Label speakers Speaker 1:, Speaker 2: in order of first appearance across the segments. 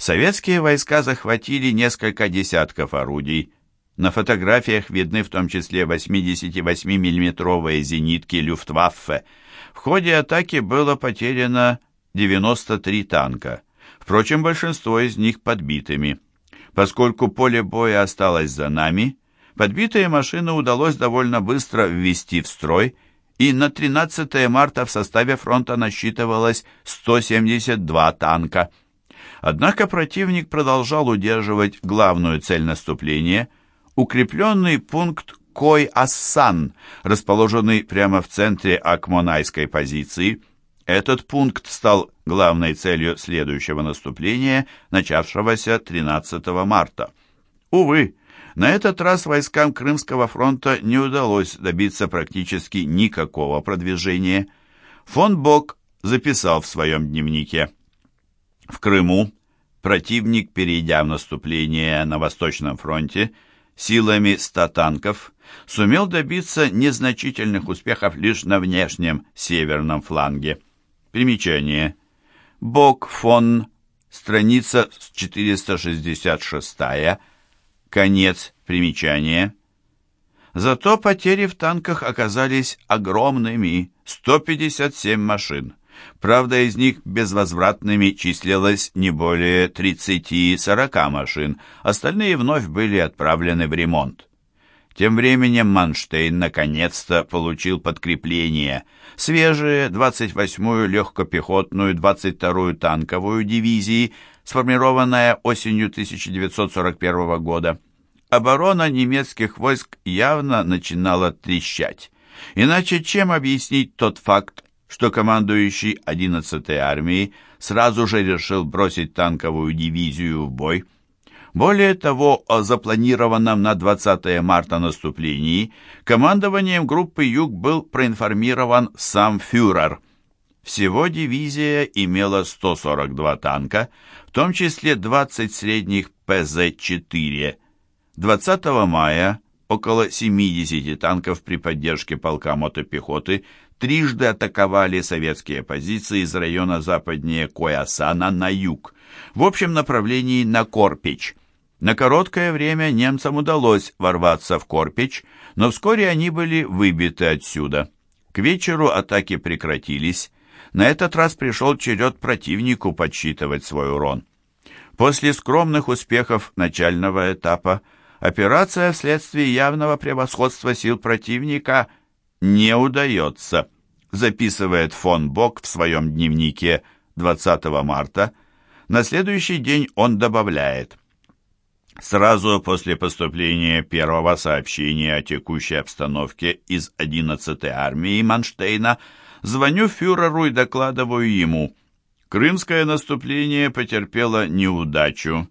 Speaker 1: Советские войска захватили несколько десятков орудий. На фотографиях видны в том числе 88 миллиметровые зенитки Люфтваффе. В ходе атаки было потеряно 93 танка. Впрочем, большинство из них подбитыми. Поскольку поле боя осталось за нами, подбитые машины удалось довольно быстро ввести в строй, и на 13 марта в составе фронта насчитывалось 172 танка. Однако противник продолжал удерживать главную цель наступления – укрепленный пункт Кой-Ассан, расположенный прямо в центре Акмонайской позиции. Этот пункт стал главной целью следующего наступления, начавшегося 13 марта. Увы, на этот раз войскам Крымского фронта не удалось добиться практически никакого продвижения. Фон Бок записал в своем дневнике. В Крыму противник, перейдя в наступление на Восточном фронте, силами 100 танков, сумел добиться незначительных успехов лишь на внешнем северном фланге. Примечание. Бок фон, страница 466 конец примечания. Зато потери в танках оказались огромными – 157 машин. Правда, из них безвозвратными числилось не более 30-40 машин, остальные вновь были отправлены в ремонт. Тем временем Манштейн наконец-то получил подкрепление. Свежие 28-ю легкопехотную 22-ю танковую дивизии, сформированная осенью 1941 года. Оборона немецких войск явно начинала трещать. Иначе чем объяснить тот факт, что командующий 11-й армией сразу же решил бросить танковую дивизию в бой? Более того, о запланированном на 20 марта наступлении командованием группы «Юг» был проинформирован сам фюрер. Всего дивизия имела 142 танка, в том числе 20 средних ПЗ-4. 20 мая около 70 танков при поддержке полка мотопехоты трижды атаковали советские позиции из района западнее Коясана на юг, в общем направлении на Корпич. На короткое время немцам удалось ворваться в Корпич, но вскоре они были выбиты отсюда. К вечеру атаки прекратились. На этот раз пришел черед противнику подсчитывать свой урон. После скромных успехов начального этапа операция вследствие явного превосходства сил противника не удается, записывает фон Бок в своем дневнике 20 марта. На следующий день он добавляет Сразу после поступления первого сообщения о текущей обстановке из 11-й армии Манштейна звоню фюреру и докладываю ему. Крымское наступление потерпело неудачу.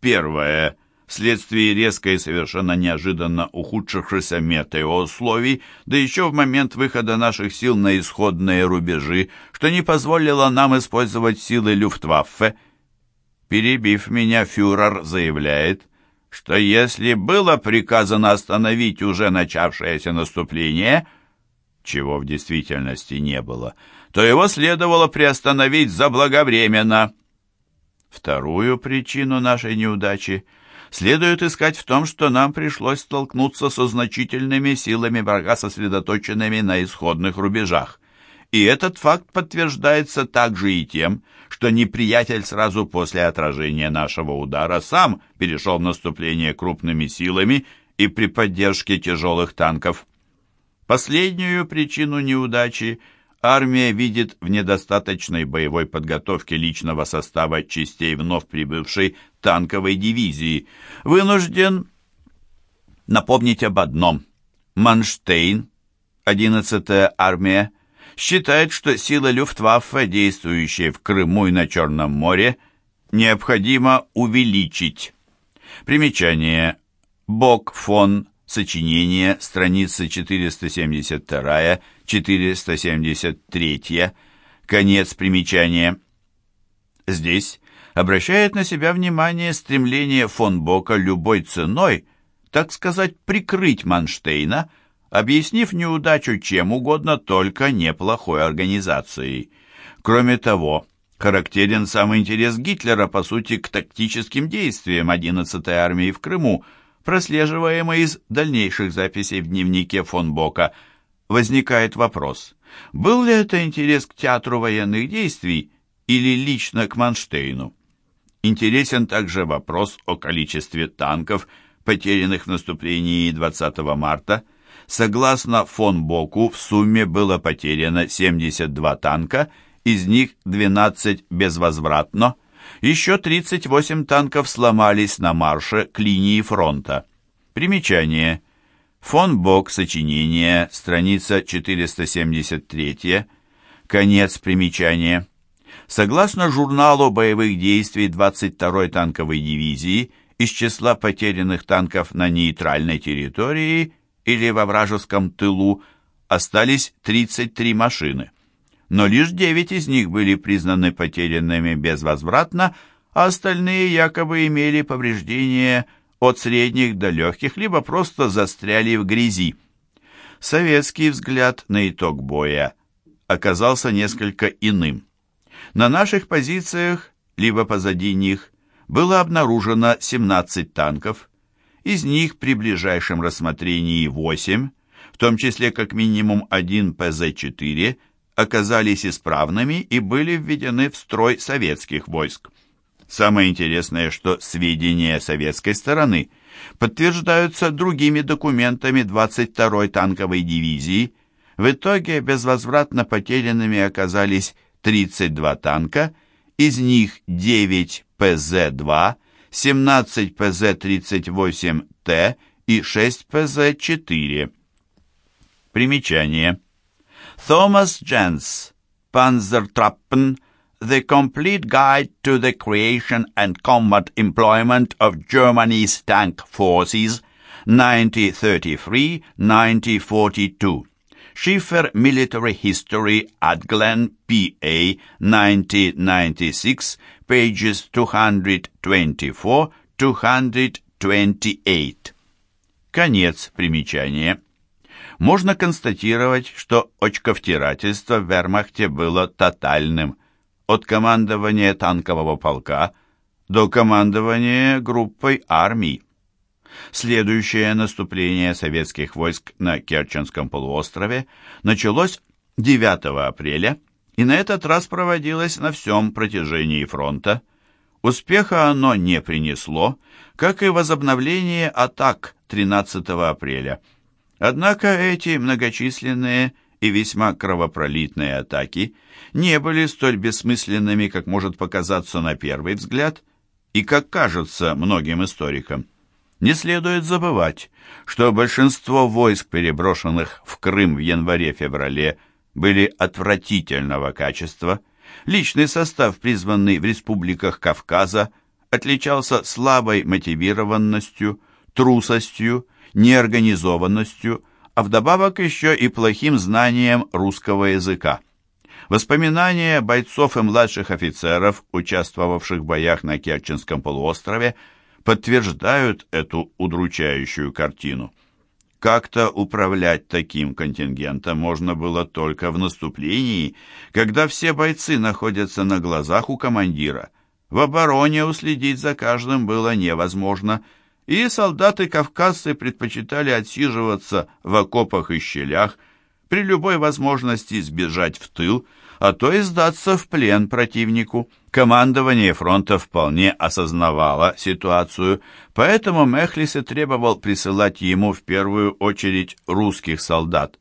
Speaker 1: Первое. Вследствие резко и совершенно неожиданно ухудшившихся метеоусловий, да еще в момент выхода наших сил на исходные рубежи, что не позволило нам использовать силы Люфтваффе, Перебив меня, фюрер заявляет, что если было приказано остановить уже начавшееся наступление, чего в действительности не было, то его следовало приостановить заблаговременно. Вторую причину нашей неудачи следует искать в том, что нам пришлось столкнуться со значительными силами врага, сосредоточенными на исходных рубежах. И этот факт подтверждается также и тем, что неприятель сразу после отражения нашего удара сам перешел в наступление крупными силами и при поддержке тяжелых танков. Последнюю причину неудачи армия видит в недостаточной боевой подготовке личного состава частей вновь прибывшей танковой дивизии. Вынужден напомнить об одном. Манштейн, 11-я армия, считает, что силы Люфтваффе, действующие в Крыму и на Черном море, необходимо увеличить. Примечание. Бок фон сочинение, страницы 472-473, конец примечания. Здесь обращает на себя внимание стремление фон Бока любой ценой, так сказать, прикрыть Манштейна, объяснив неудачу чем угодно, только неплохой организацией. Кроме того, Характерен сам интерес Гитлера, по сути, к тактическим действиям 11-й армии в Крыму, прослеживаемый из дальнейших записей в дневнике фон Бока. Возникает вопрос, был ли это интерес к театру военных действий или лично к Манштейну? Интересен также вопрос о количестве танков, потерянных в наступлении 20 марта. Согласно фон Боку, в сумме было потеряно 72 танка, из них 12 безвозвратно. Еще 38 танков сломались на марше к линии фронта. Примечание. Фон Бок, сочинение, страница 473, конец примечания. Согласно журналу боевых действий 22-й танковой дивизии, из числа потерянных танков на нейтральной территории или во вражеском тылу остались 33 машины. Но лишь 9 из них были признаны потерянными безвозвратно, а остальные якобы имели повреждения от средних до легких, либо просто застряли в грязи. Советский взгляд на итог боя оказался несколько иным. На наших позициях, либо позади них, было обнаружено 17 танков, из них при ближайшем рассмотрении 8, в том числе как минимум один ПЗ-4, оказались исправными и были введены в строй советских войск. Самое интересное, что сведения советской стороны подтверждаются другими документами 22-й танковой дивизии. В итоге безвозвратно потерянными оказались 32 танка, из них 9 ПЗ-2, 17 ПЗ-38Т и 6 ПЗ-4. Примечание. Томас Дженс, Panzertrappen, The Complete Guide to the Creation and Combat Employment of Germany's Tank Forces, 1933-1942. Schiffer Military History at Glen, PA, 1996, pages 224-228. Конец примечания. Можно констатировать, что очковтирательство в вермахте было тотальным. От командования танкового полка до командования группой армий. Следующее наступление советских войск на Керченском полуострове началось 9 апреля и на этот раз проводилось на всем протяжении фронта. Успеха оно не принесло, как и возобновление атак 13 апреля. Однако эти многочисленные и весьма кровопролитные атаки не были столь бессмысленными, как может показаться на первый взгляд, и как кажется многим историкам. Не следует забывать, что большинство войск, переброшенных в Крым в январе-феврале, были отвратительного качества. Личный состав, призванный в республиках Кавказа, отличался слабой мотивированностью, трусостью, неорганизованностью, а вдобавок еще и плохим знанием русского языка. Воспоминания бойцов и младших офицеров, участвовавших в боях на Керченском полуострове, подтверждают эту удручающую картину. Как-то управлять таким контингентом можно было только в наступлении, когда все бойцы находятся на глазах у командира. В обороне уследить за каждым было невозможно, и солдаты-кавказцы предпочитали отсиживаться в окопах и щелях, при любой возможности сбежать в тыл, а то и сдаться в плен противнику. Командование фронта вполне осознавало ситуацию, поэтому Мехлис требовал присылать ему в первую очередь русских солдат.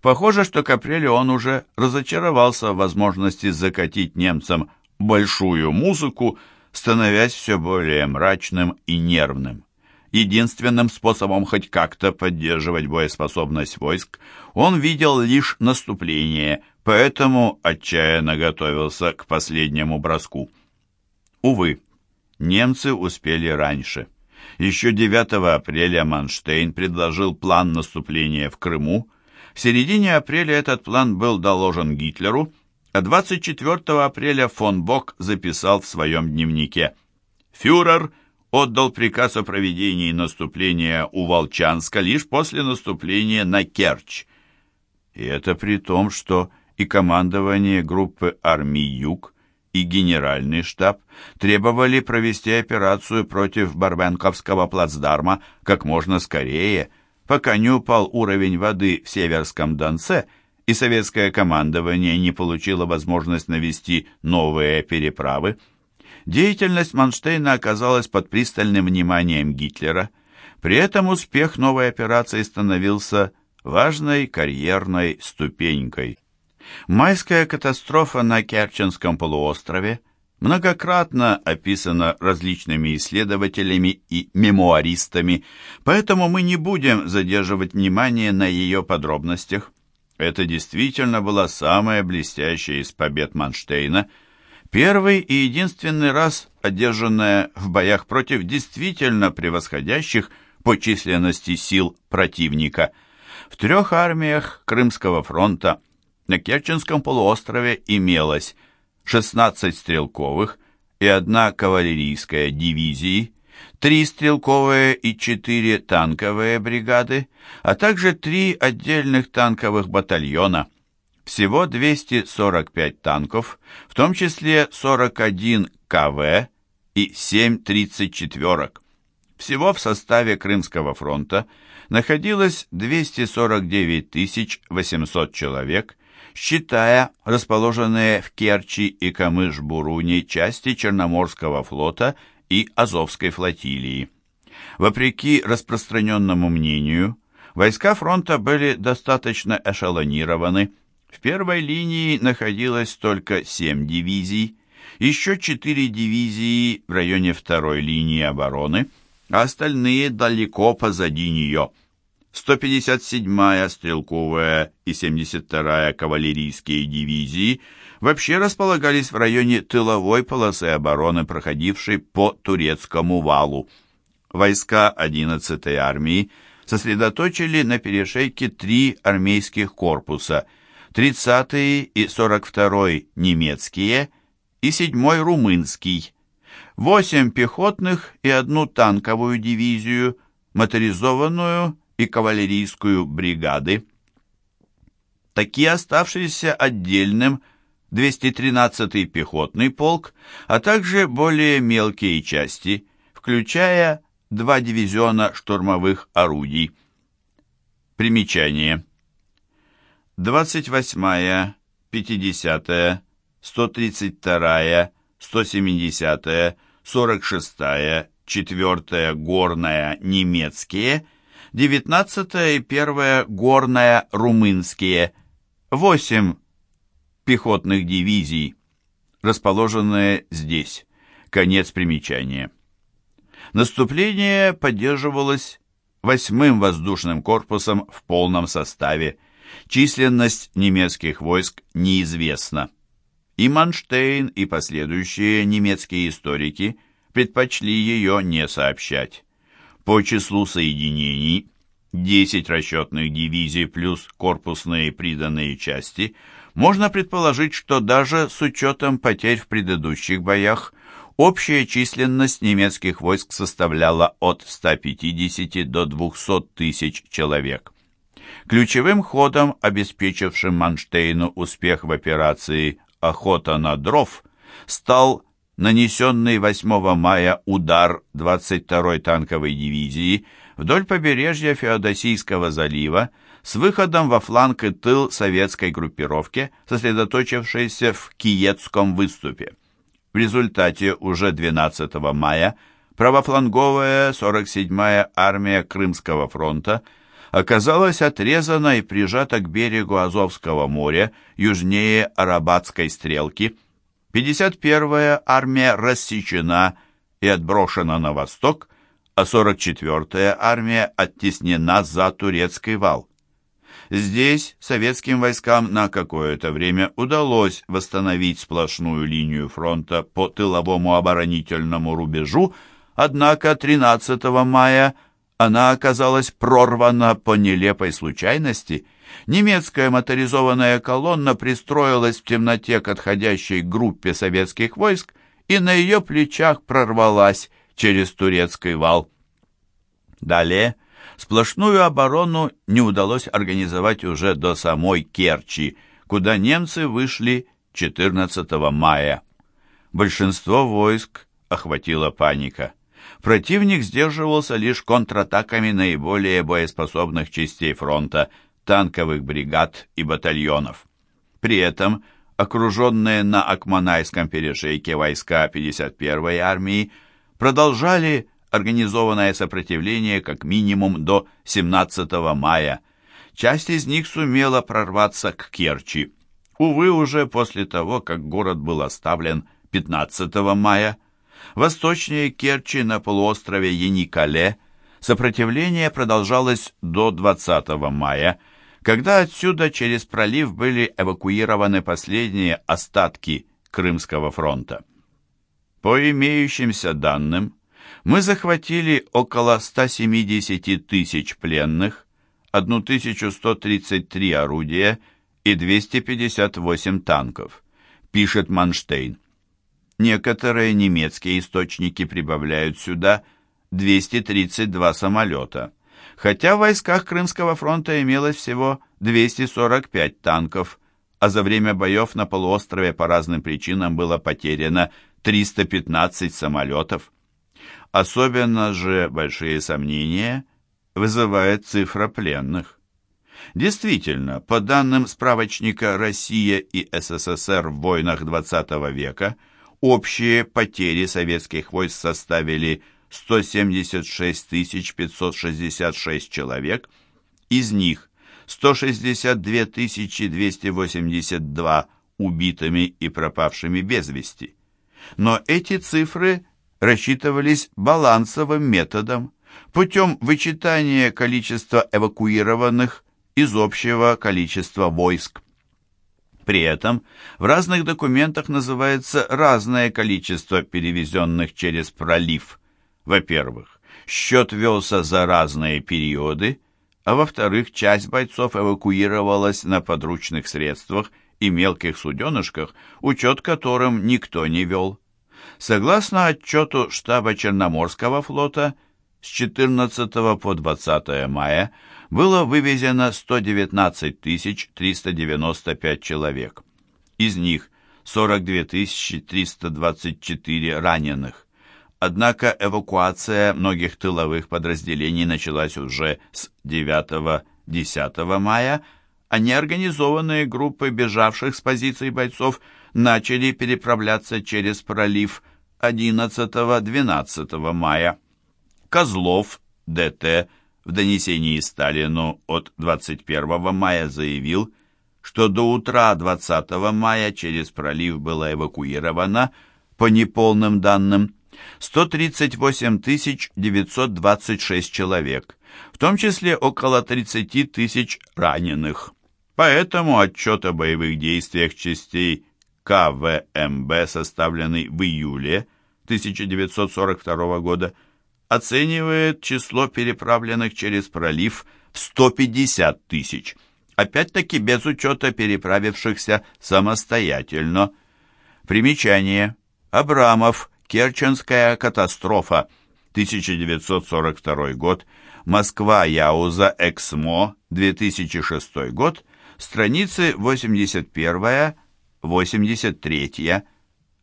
Speaker 1: Похоже, что к апрелю он уже разочаровался в возможности закатить немцам большую музыку, становясь все более мрачным и нервным. Единственным способом хоть как-то поддерживать боеспособность войск он видел лишь наступление, поэтому отчаянно готовился к последнему броску. Увы, немцы успели раньше. Еще 9 апреля Манштейн предложил план наступления в Крыму. В середине апреля этот план был доложен Гитлеру, а 24 апреля фон Бок записал в своем дневнике «Фюрер отдал приказ о проведении наступления у Волчанска лишь после наступления на Керчь. И это при том, что и командование группы армий «Юг», и Генеральный штаб требовали провести операцию против Барбенковского плацдарма как можно скорее, пока не упал уровень воды в Северском Донце и советское командование не получило возможность навести новые переправы. Деятельность Манштейна оказалась под пристальным вниманием Гитлера. При этом успех новой операции становился важной карьерной ступенькой. Майская катастрофа на Керченском полуострове многократно описана различными исследователями и мемуаристами, поэтому мы не будем задерживать внимание на ее подробностях. Это действительно была самая блестящая из побед Манштейна, первый и единственный раз одержанная в боях против действительно превосходящих по численности сил противника. В трех армиях Крымского фронта на Керченском полуострове имелось 16 стрелковых и одна кавалерийская дивизии, три стрелковые и четыре танковые бригады, а также три отдельных танковых батальона. Всего 245 танков, в том числе 41 КВ и 7 34-ок. Всего в составе Крымского фронта находилось 249 800 человек, считая расположенные в Керчи и Камыш-Буруне части Черноморского флота и Азовской флотилии. Вопреки распространенному мнению, войска фронта были достаточно эшелонированы. В первой линии находилось только 7 дивизий, еще 4 дивизии в районе второй линии обороны, а остальные далеко позади нее – 157-я стрелковая и 72-я кавалерийские дивизии вообще располагались в районе тыловой полосы обороны, проходившей по турецкому валу. Войска 11-й армии сосредоточили на перешейке три армейских корпуса, 30-й и 42-й немецкие и 7-й румынский, 8 пехотных и одну танковую дивизию, моторизованную и кавалерийскую бригады. Такие оставшиеся отдельным 213-й пехотный полк, а также более мелкие части, включая два дивизиона штурмовых орудий. Примечание. 28-я, 50-я, 132-я, 170-я, 46-я, 4-я горная немецкие – 19 и 1 горная румынские, 8 пехотных дивизий, расположенные здесь. Конец примечания. Наступление поддерживалось восьмым воздушным корпусом в полном составе. Численность немецких войск неизвестна. И Манштейн, и последующие немецкие историки предпочли ее не сообщать. По числу соединений 10 расчетных дивизий плюс корпусные приданные части, можно предположить, что даже с учетом потерь в предыдущих боях общая численность немецких войск составляла от 150 до 200 тысяч человек. Ключевым ходом, обеспечившим Манштейну успех в операции «Охота на дров», стал нанесенный 8 мая удар 22-й танковой дивизии вдоль побережья Феодосийского залива с выходом во фланг и тыл советской группировки, сосредоточившейся в Киетском выступе. В результате уже 12 мая правофланговая 47-я армия Крымского фронта оказалась отрезана и прижата к берегу Азовского моря южнее Арабатской стрелки – 51-я армия рассечена и отброшена на восток, а 44-я армия оттеснена за турецкий вал. Здесь советским войскам на какое-то время удалось восстановить сплошную линию фронта по тыловому оборонительному рубежу, однако 13 мая она оказалась прорвана по нелепой случайности – немецкая моторизованная колонна пристроилась в темноте к отходящей группе советских войск и на ее плечах прорвалась через турецкий вал. Далее сплошную оборону не удалось организовать уже до самой Керчи, куда немцы вышли 14 мая. Большинство войск охватила паника. Противник сдерживался лишь контратаками наиболее боеспособных частей фронта, танковых бригад и батальонов. При этом окруженные на Акманайском перешейке войска 51-й армии продолжали организованное сопротивление как минимум до 17 мая. Часть из них сумела прорваться к Керчи. Увы, уже после того, как город был оставлен 15 мая, восточнее Керчи на полуострове Яникале сопротивление продолжалось до 20 мая, когда отсюда через пролив были эвакуированы последние остатки Крымского фронта. По имеющимся данным, мы захватили около 170 тысяч пленных, 1133 орудия и 258 танков, пишет Манштейн. Некоторые немецкие источники прибавляют сюда 232 самолета, хотя в войсках Крымского фронта имелось всего 245 танков, а за время боев на полуострове по разным причинам было потеряно 315 самолетов. Особенно же большие сомнения вызывает цифра пленных. Действительно, по данным справочника «Россия и СССР в войнах XX века», общие потери советских войск составили 176 566 человек, из них 162 282 убитыми и пропавшими без вести. Но эти цифры рассчитывались балансовым методом, путем вычитания количества эвакуированных из общего количества войск. При этом в разных документах называется разное количество перевезенных через пролив. Во-первых, счет велся за разные периоды, а во-вторых, часть бойцов эвакуировалась на подручных средствах и мелких суденышках, учет которым никто не вел. Согласно отчету штаба Черноморского флота, с 14 по 20 мая было вывезено 119 395 человек. Из них 42 324 раненых. Однако эвакуация многих тыловых подразделений началась уже с 9-10 мая, а неорганизованные группы бежавших с позиций бойцов начали переправляться через пролив 11-12 мая. Козлов, ДТ, в донесении Сталину от 21 мая заявил, что до утра 20 мая через пролив было эвакуировано, по неполным данным, 138 926 человек, в том числе около 30 тысяч раненых. Поэтому отчет о боевых действиях частей КВМБ, составленный в июле 1942 года, оценивает число переправленных через пролив в 150 тысяч, опять-таки без учета переправившихся самостоятельно. Примечание. Абрамов. Керченская катастрофа. 1942 год. Москва. Яуза. Эксмо. 2006 год. Страницы 81 83.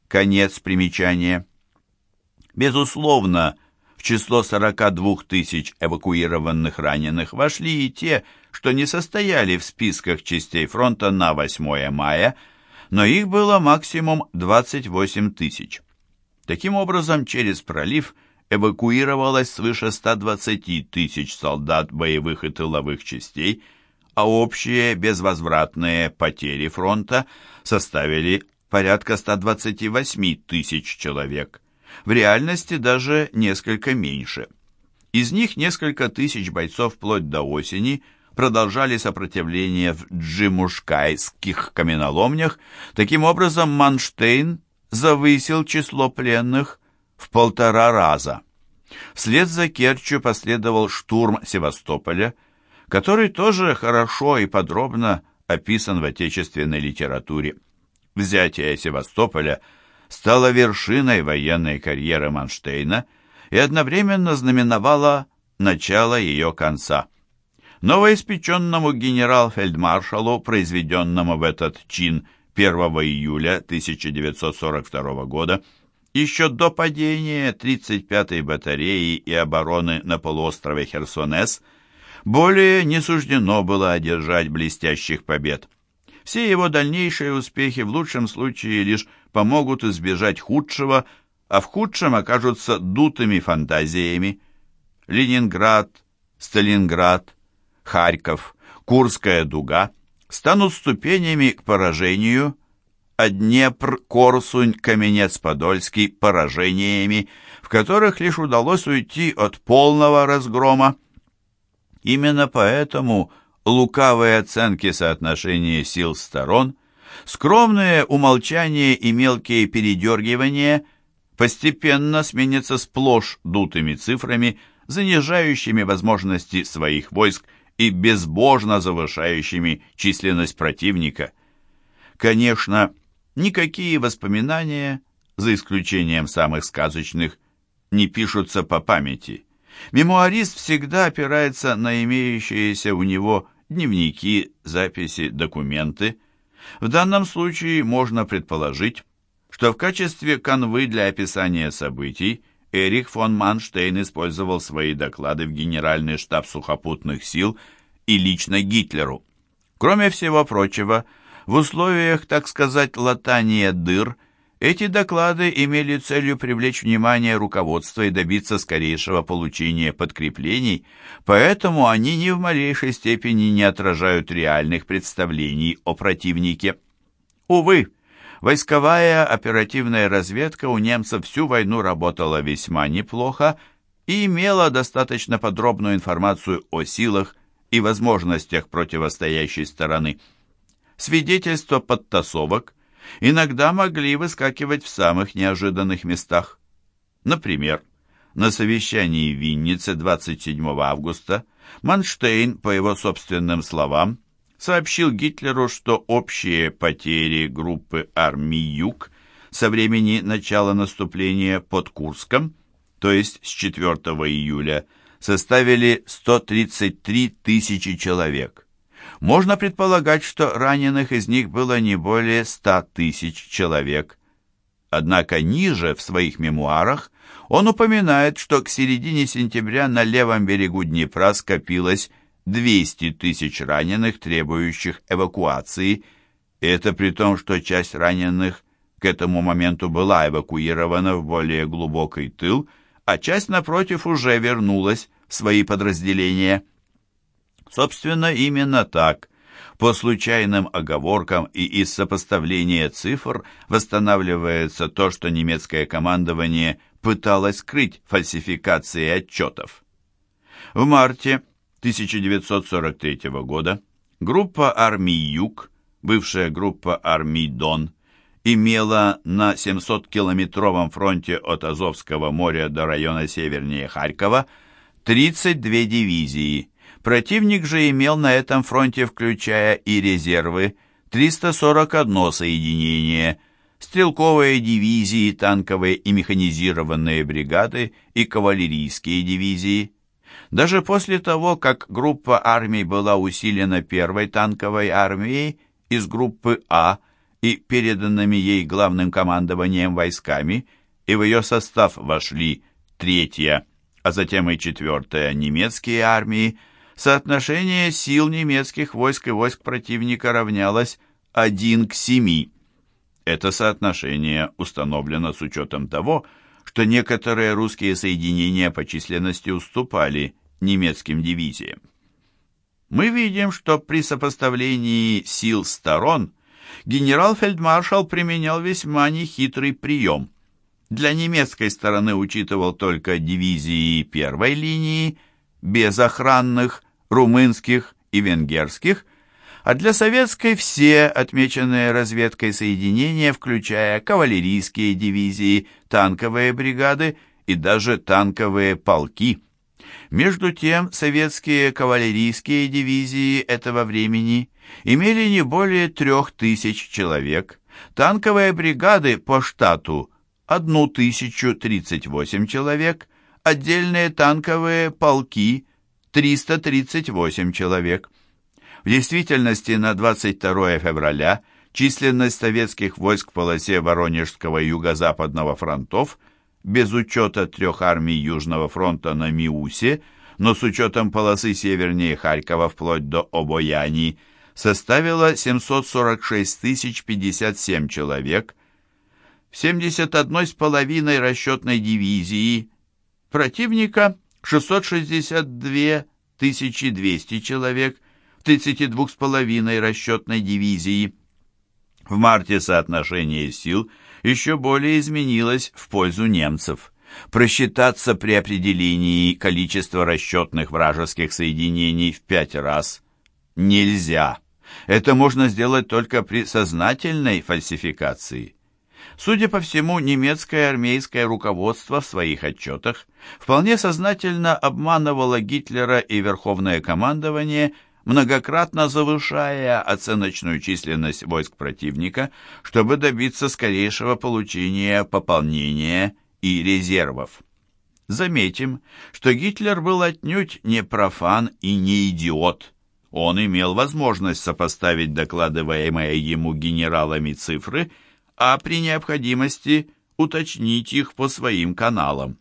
Speaker 1: Конец примечания. Безусловно, в число 42 тысяч эвакуированных раненых вошли и те, что не состояли в списках частей фронта на 8 мая, но их было максимум 28 тысяч. Таким образом, через пролив эвакуировалось свыше 120 тысяч солдат боевых и тыловых частей, а общие безвозвратные потери фронта составили порядка 128 тысяч человек. В реальности даже несколько меньше. Из них несколько тысяч бойцов вплоть до осени продолжали сопротивление в джимушкайских каменоломнях. Таким образом, Манштейн завысил число пленных в полтора раза. Вслед за Керчью последовал штурм Севастополя, который тоже хорошо и подробно описан в отечественной литературе. Взятие Севастополя стало вершиной военной карьеры Манштейна и одновременно знаменовало начало ее конца. Новоиспеченному генерал-фельдмаршалу, произведенному в этот чин 1 июля 1942 года, еще до падения 35-й батареи и обороны на полуострове Херсонес, более не суждено было одержать блестящих побед. Все его дальнейшие успехи в лучшем случае лишь помогут избежать худшего, а в худшем окажутся дутыми фантазиями. Ленинград, Сталинград, Харьков, Курская дуга станут ступенями к поражению, а Днепр, Корсунь, Каменец-Подольский – поражениями, в которых лишь удалось уйти от полного разгрома. Именно поэтому лукавые оценки соотношения сил сторон, скромные умолчания и мелкие передергивания постепенно сменятся сплошь дутыми цифрами, занижающими возможности своих войск и безбожно завышающими численность противника. Конечно, никакие воспоминания, за исключением самых сказочных, не пишутся по памяти. Мемуарист всегда опирается на имеющиеся у него дневники, записи, документы. В данном случае можно предположить, что в качестве канвы для описания событий Эрих фон Манштейн использовал свои доклады в Генеральный штаб сухопутных сил и лично Гитлеру. Кроме всего прочего, в условиях, так сказать, латания дыр – эти доклады имели целью привлечь внимание руководства и добиться скорейшего получения подкреплений, поэтому они ни в малейшей степени не отражают реальных представлений о противнике. Увы, войсковая оперативная разведка у немцев всю войну работала весьма неплохо и имела достаточно подробную информацию о силах и возможностях противостоящей стороны. Свидетельство подтасовок иногда могли выскакивать в самых неожиданных местах. Например, на совещании в Виннице 27 августа Манштейн, по его собственным словам, сообщил Гитлеру, что общие потери группы армий Юг со времени начала наступления под Курском, то есть с 4 июля, составили 133 тысячи человек. Можно предполагать, что раненых из них было не более ста тысяч человек. Однако ниже, в своих мемуарах, он упоминает, что к середине сентября на левом берегу Днепра скопилось 200 тысяч раненых, требующих эвакуации. Это при том, что часть раненых к этому моменту была эвакуирована в более глубокий тыл, а часть, напротив, уже вернулась в свои подразделения. Собственно, именно так. По случайным оговоркам и из сопоставления цифр восстанавливается то, что немецкое командование пыталось скрыть фальсификации отчетов. В марте 1943 года группа армий Юг, бывшая группа армий Дон, имела на 700-километровом фронте от Азовского моря до района севернее Харькова 32 дивизии – Противник же имел на этом фронте, включая и резервы, 341 соединение, стрелковые дивизии, танковые и механизированные бригады и кавалерийские дивизии. Даже после того, как группа армий была усилена первой танковой армией из группы А и переданными ей главным командованием войсками, и в ее состав вошли третья, а затем и четвертая немецкие армии, соотношение сил немецких войск и войск противника равнялось 1 к 7. Это соотношение установлено с учетом того, что некоторые русские соединения по численности уступали немецким дивизиям. Мы видим, что при сопоставлении сил сторон генерал-фельдмаршал применял весьма нехитрый прием. Для немецкой стороны учитывал только дивизии первой линии, без охранных, румынских и венгерских, а для советской все отмеченные разведкой соединения, включая кавалерийские дивизии, танковые бригады и даже танковые полки. Между тем, советские кавалерийские дивизии этого времени имели не более трех тысяч человек, танковые бригады по штату – 1038 человек, отдельные танковые полки 338 человек. В действительности на 22 февраля численность советских войск в полосе Воронежского и Юго-Западного фронтов, без учета трех армий Южного фронта на Миусе, но с учетом полосы севернее Харькова вплоть до Обояни, составила 746 057 человек, в 71,5 расчетной дивизии противника 662 200 человек, в 32,5 расчетной дивизии. В марте соотношение сил еще более изменилось в пользу немцев. Просчитаться при определении количества расчетных вражеских соединений в пять раз нельзя. Это можно сделать только при сознательной фальсификации. Судя по всему, немецкое армейское руководство в своих отчетах вполне сознательно обманывало Гитлера и Верховное командование, многократно завышая оценочную численность войск противника, чтобы добиться скорейшего получения пополнения и резервов. Заметим, что Гитлер был отнюдь не профан и не идиот – он имел возможность сопоставить докладываемые ему генералами цифры, а при необходимости уточнить их по своим каналам.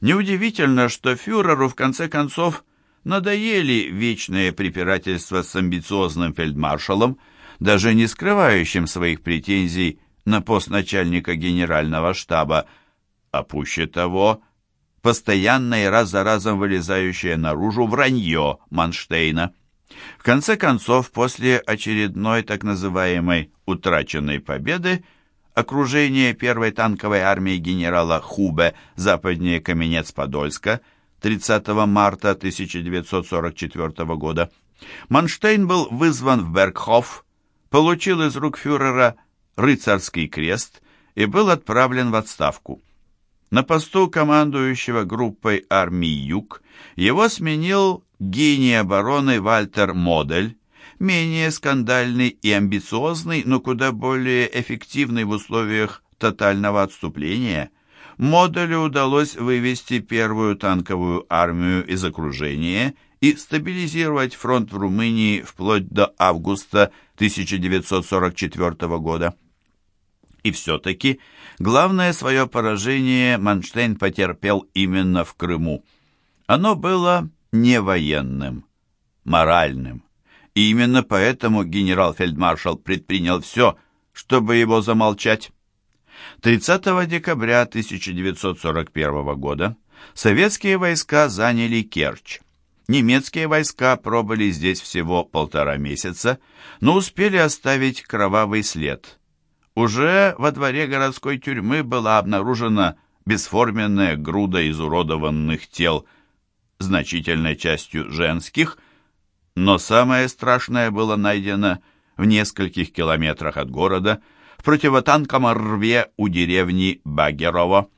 Speaker 1: Неудивительно, что фюреру в конце концов надоели вечные препирательства с амбициозным фельдмаршалом, даже не скрывающим своих претензий на пост начальника генерального штаба, а пуще того, постоянно и раз за разом вылезающее наружу вранье Манштейна. В конце концов, после очередной так называемой «утраченной победы», окружение первой танковой армии генерала Хубе западнее Каменец-Подольска 30 марта 1944 года, Манштейн был вызван в Бергхоф, получил из рук фюрера рыцарский крест и был отправлен в отставку. На посту командующего группой армий Юг его сменил гений обороны Вальтер Модель, менее скандальный и амбициозный, но куда более эффективный в условиях тотального отступления. Моделю удалось вывести первую танковую армию из окружения и стабилизировать фронт в Румынии вплоть до августа 1944 года. И все-таки главное свое поражение Манштейн потерпел именно в Крыму. Оно было не военным, моральным. И именно поэтому генерал-фельдмаршал предпринял все, чтобы его замолчать. 30 декабря 1941 года советские войска заняли Керчь. Немецкие войска пробыли здесь всего полтора месяца, но успели оставить кровавый след. Уже во дворе городской тюрьмы была обнаружена бесформенная груда изуродованных тел – значительной частью женских, но самое страшное было найдено в нескольких километрах от города, в противотанковом рве у деревни Багерово.